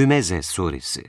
Hümeze Suresi.